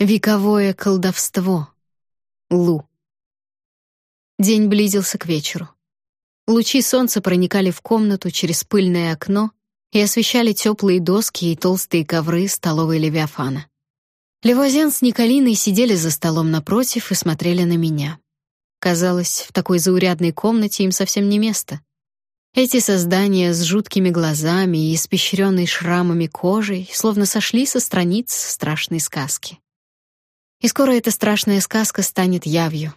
Вековое колдовство. Лу. День близился к вечеру. Лучи солнца проникали в комнату через пыльное окно и освещали теплые доски и толстые ковры столовой Левиафана. Левозен с Николиной сидели за столом напротив и смотрели на меня. Казалось, в такой заурядной комнате им совсем не место. Эти создания с жуткими глазами и испещренной шрамами кожей словно сошли со страниц страшной сказки. И скоро эта страшная сказка станет явью.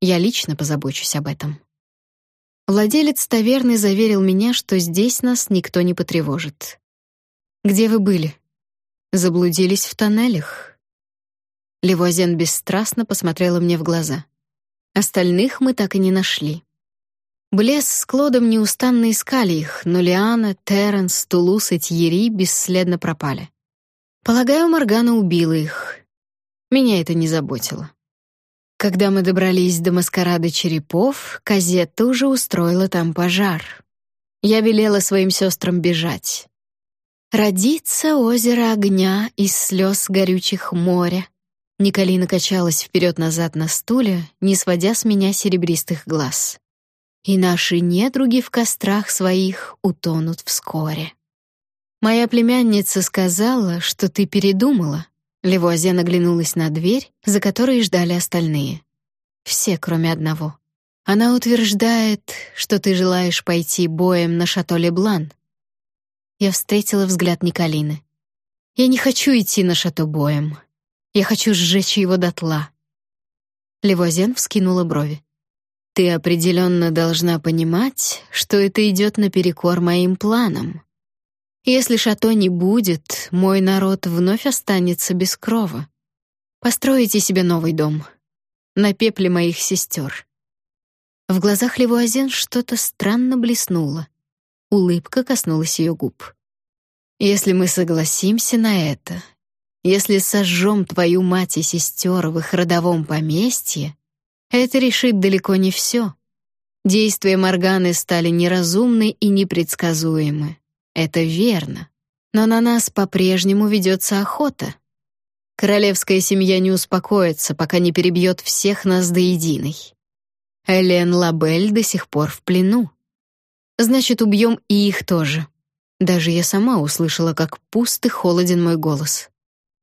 Я лично позабочусь об этом. Владелец таверны заверил меня, что здесь нас никто не потревожит. Где вы были? Заблудились в тоннелях. Левозен бесстрастно посмотрела мне в глаза. Остальных мы так и не нашли. Блес с Клодом неустанно искали их, но Лиана, Терренс, Тулус и Тьерри бесследно пропали. Полагаю, Моргана убила их. Меня это не заботило. Когда мы добрались до маскарада черепов, Казетта уже устроила там пожар. Я велела своим сестрам бежать. Родится озеро огня из слез горючих моря. Николина качалась вперед-назад на стуле, не сводя с меня серебристых глаз. И наши недруги в кострах своих утонут вскоре. Моя племянница сказала, что ты передумала, Левуазье наглянулась на дверь, за которой ждали остальные. Все, кроме одного. Она утверждает, что ты желаешь пойти боем на шато Леблан. Я встретила взгляд Николины. Я не хочу идти на шато боем. Я хочу сжечь его дотла. Левуазен вскинула брови. Ты определенно должна понимать, что это идет наперекор моим планам. Если шато не будет, мой народ вновь останется без крова. Постройте себе новый дом. На пепле моих сестер. В глазах Левуазен что-то странно блеснуло. Улыбка коснулась ее губ. Если мы согласимся на это, если сожжем твою мать и сестер в их родовом поместье, это решит далеко не все. Действия Морганы стали неразумны и непредсказуемы. Это верно. Но на нас по-прежнему ведется охота. Королевская семья не успокоится, пока не перебьет всех нас до единой. Элен Лабель до сих пор в плену. Значит, убьем и их тоже. Даже я сама услышала, как пуст и холоден мой голос.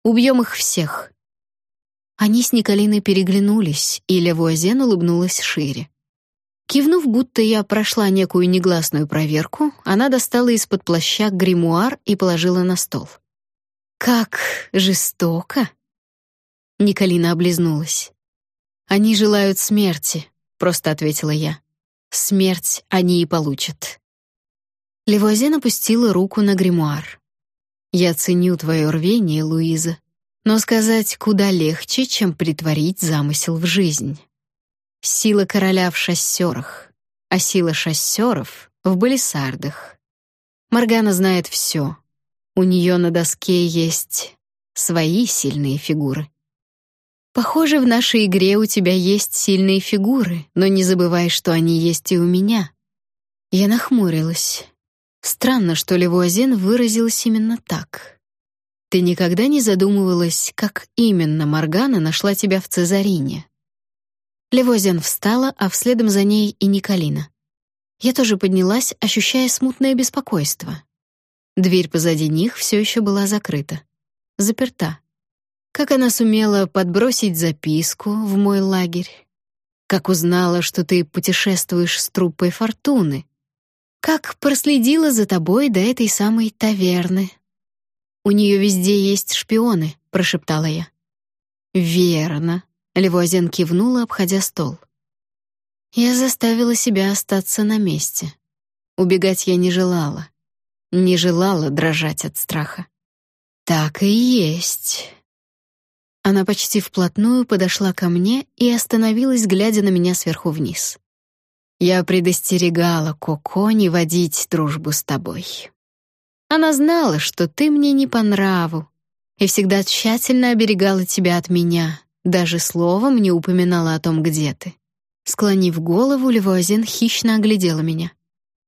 Убьем их всех. Они с Николиной переглянулись, и Левуазен улыбнулась шире. Кивнув, будто я прошла некую негласную проверку, она достала из-под плаща гримуар и положила на стол. «Как жестоко!» Николина облизнулась. «Они желают смерти», — просто ответила я. «Смерть они и получат». Левуазен опустила руку на гримуар. «Я ценю твое рвение, Луиза, но сказать куда легче, чем притворить замысел в жизнь». Сила короля в шассерах, а сила шассеров в балисардах. Моргана знает все. У нее на доске есть свои сильные фигуры. Похоже, в нашей игре у тебя есть сильные фигуры, но не забывай, что они есть и у меня. Я нахмурилась. Странно, что Левуазен выразилась именно так. Ты никогда не задумывалась, как именно Моргана нашла тебя в Цезарине? Левозен встала, а вследом за ней и Николина. Я тоже поднялась, ощущая смутное беспокойство. Дверь позади них все еще была закрыта. Заперта. Как она сумела подбросить записку в мой лагерь? Как узнала, что ты путешествуешь с труппой Фортуны? Как проследила за тобой до этой самой таверны? У нее везде есть шпионы, прошептала я. Верно, Левуазен кивнула, обходя стол. Я заставила себя остаться на месте. Убегать я не желала. Не желала дрожать от страха. Так и есть. Она почти вплотную подошла ко мне и остановилась, глядя на меня сверху вниз. Я предостерегала Коко не водить дружбу с тобой. Она знала, что ты мне не по нраву, и всегда тщательно оберегала тебя от меня, даже словом не упоминала о том, где ты. Склонив голову, Левуазен хищно оглядела меня.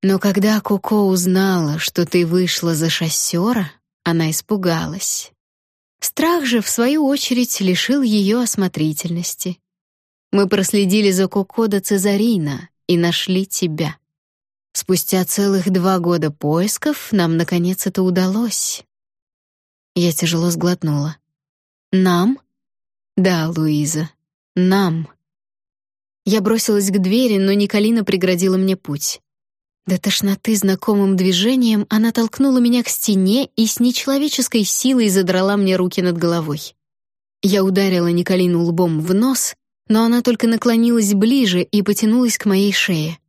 Но когда Коко узнала, что ты вышла за шоссера, она испугалась. Страх же, в свою очередь, лишил ее осмотрительности. Мы проследили за Коко до Цезарина и нашли тебя. Спустя целых два года поисков нам, наконец, это удалось. Я тяжело сглотнула. «Нам?» «Да, Луиза, нам». Я бросилась к двери, но Николина преградила мне путь. До тошноты знакомым движением она толкнула меня к стене и с нечеловеческой силой задрала мне руки над головой. Я ударила Николину лбом в нос, но она только наклонилась ближе и потянулась к моей шее.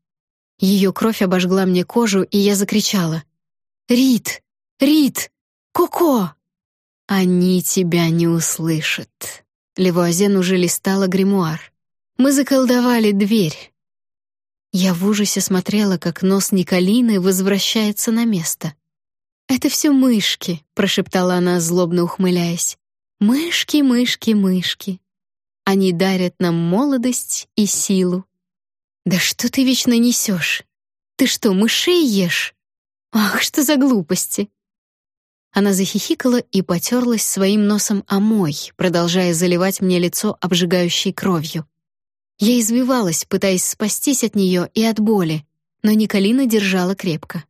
Ее кровь обожгла мне кожу, и я закричала. «Рит! Рит! Коко!» «Они тебя не услышат». Левуазен уже листала гримуар. «Мы заколдовали дверь». Я в ужасе смотрела, как нос Николины возвращается на место. «Это все мышки», — прошептала она, злобно ухмыляясь. «Мышки, мышки, мышки. Они дарят нам молодость и силу. Да что ты вечно несешь? Ты что, мышей ешь? Ах, что за глупости!» Она захихикала и потерлась своим носом о мой, продолжая заливать мне лицо обжигающей кровью. Я извивалась, пытаясь спастись от нее и от боли, но Николина держала крепко.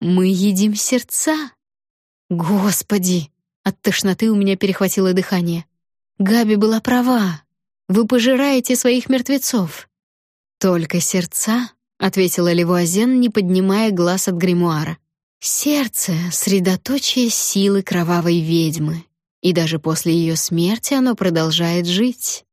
«Мы едим сердца!» «Господи!» От тошноты у меня перехватило дыхание. Габи была права. Вы пожираете своих мертвецов. Только сердца, ответила Левуазен, не поднимая глаз от гримуара. Сердце — средоточие силы кровавой ведьмы, и даже после ее смерти оно продолжает жить.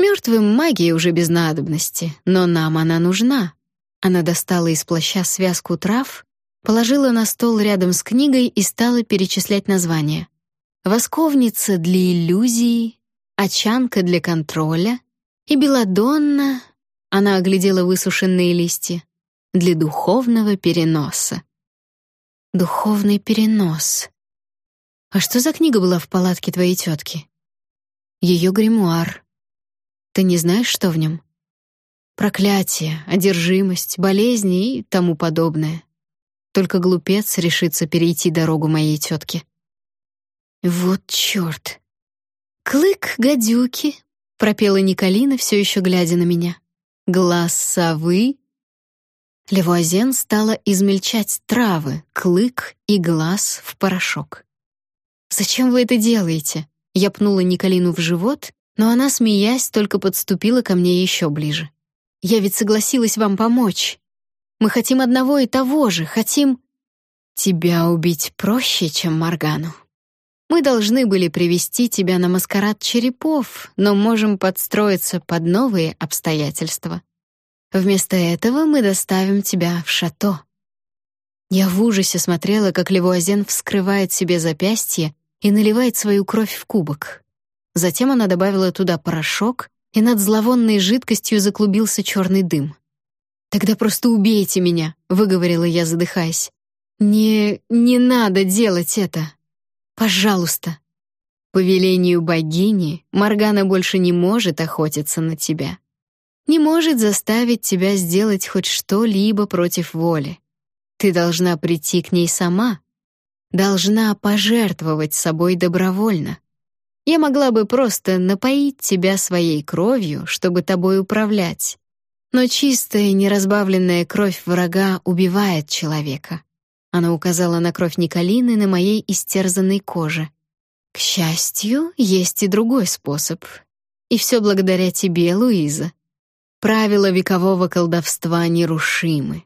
Мертвым магия уже без надобности, но нам она нужна. Она достала из плаща связку трав, положила на стол рядом с книгой и стала перечислять названия. Восковница для иллюзии, очанка для контроля и белладонна, она оглядела высушенные листья, для духовного переноса. Духовный перенос. А что за книга была в палатке твоей тетки? Ее гримуар. Ты не знаешь, что в нем? Проклятие, одержимость, болезни и тому подобное. Только глупец решится перейти дорогу моей тетки. Вот чёрт. Клык гадюки, пропела Николина, все еще глядя на меня. Глаз совы. Левуазен стала измельчать травы, клык и глаз в порошок. «Зачем вы это делаете?» Я пнула Николину в живот, но она, смеясь, только подступила ко мне еще ближе. «Я ведь согласилась вам помочь. Мы хотим одного и того же, хотим...» «Тебя убить проще, чем Моргану», мы должны были привести тебя на маскарад черепов, но можем подстроиться под новые обстоятельства. Вместо этого мы доставим тебя в шато». Я в ужасе смотрела, как Левуазен вскрывает себе запястье и наливает свою кровь в кубок. Затем она добавила туда порошок, и над зловонной жидкостью заклубился черный дым. «Тогда просто убейте меня», — выговорила я, задыхаясь. «Не... не надо делать это. Пожалуйста. По велению богини Маргана больше не может охотиться на тебя. Не может заставить тебя сделать хоть что-либо против воли. Ты должна прийти к ней сама. Должна пожертвовать собой добровольно. Я могла бы просто напоить тебя своей кровью, чтобы тобой управлять. Но чистая, неразбавленная кровь врага убивает человека. Она указала на кровь Николины на моей истерзанной коже. К счастью, есть и другой способ. И все благодаря тебе, Луиза. Правила векового колдовства нерушимы.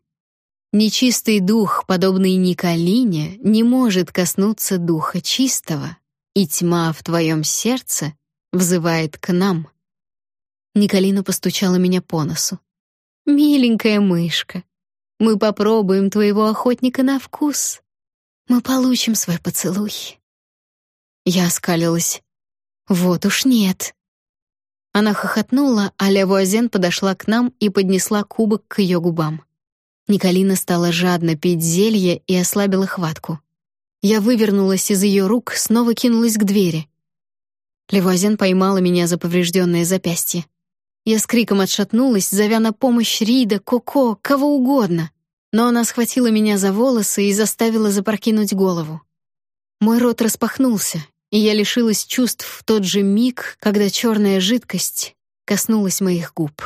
Нечистый дух, подобный Николине, не может коснуться духа чистого, и тьма в твоем сердце взывает к нам. Николина постучала меня по носу. «Миленькая мышка, мы попробуем твоего охотника на вкус. Мы получим свой поцелуй. Я оскалилась. Вот уж нет. Она хохотнула, а Левуазен подошла к нам и поднесла кубок к ее губам. Николина стала жадно пить зелье и ослабила хватку. Я вывернулась из ее рук, снова кинулась к двери. Левуазен поймала меня за поврежденное запястье. Я с криком отшатнулась, зовя на помощь Рида, Коко, кого угодно. Но она схватила меня за волосы и заставила запрокинуть голову. Мой рот распахнулся, и я лишилась чувств в тот же миг, когда черная жидкость коснулась моих губ.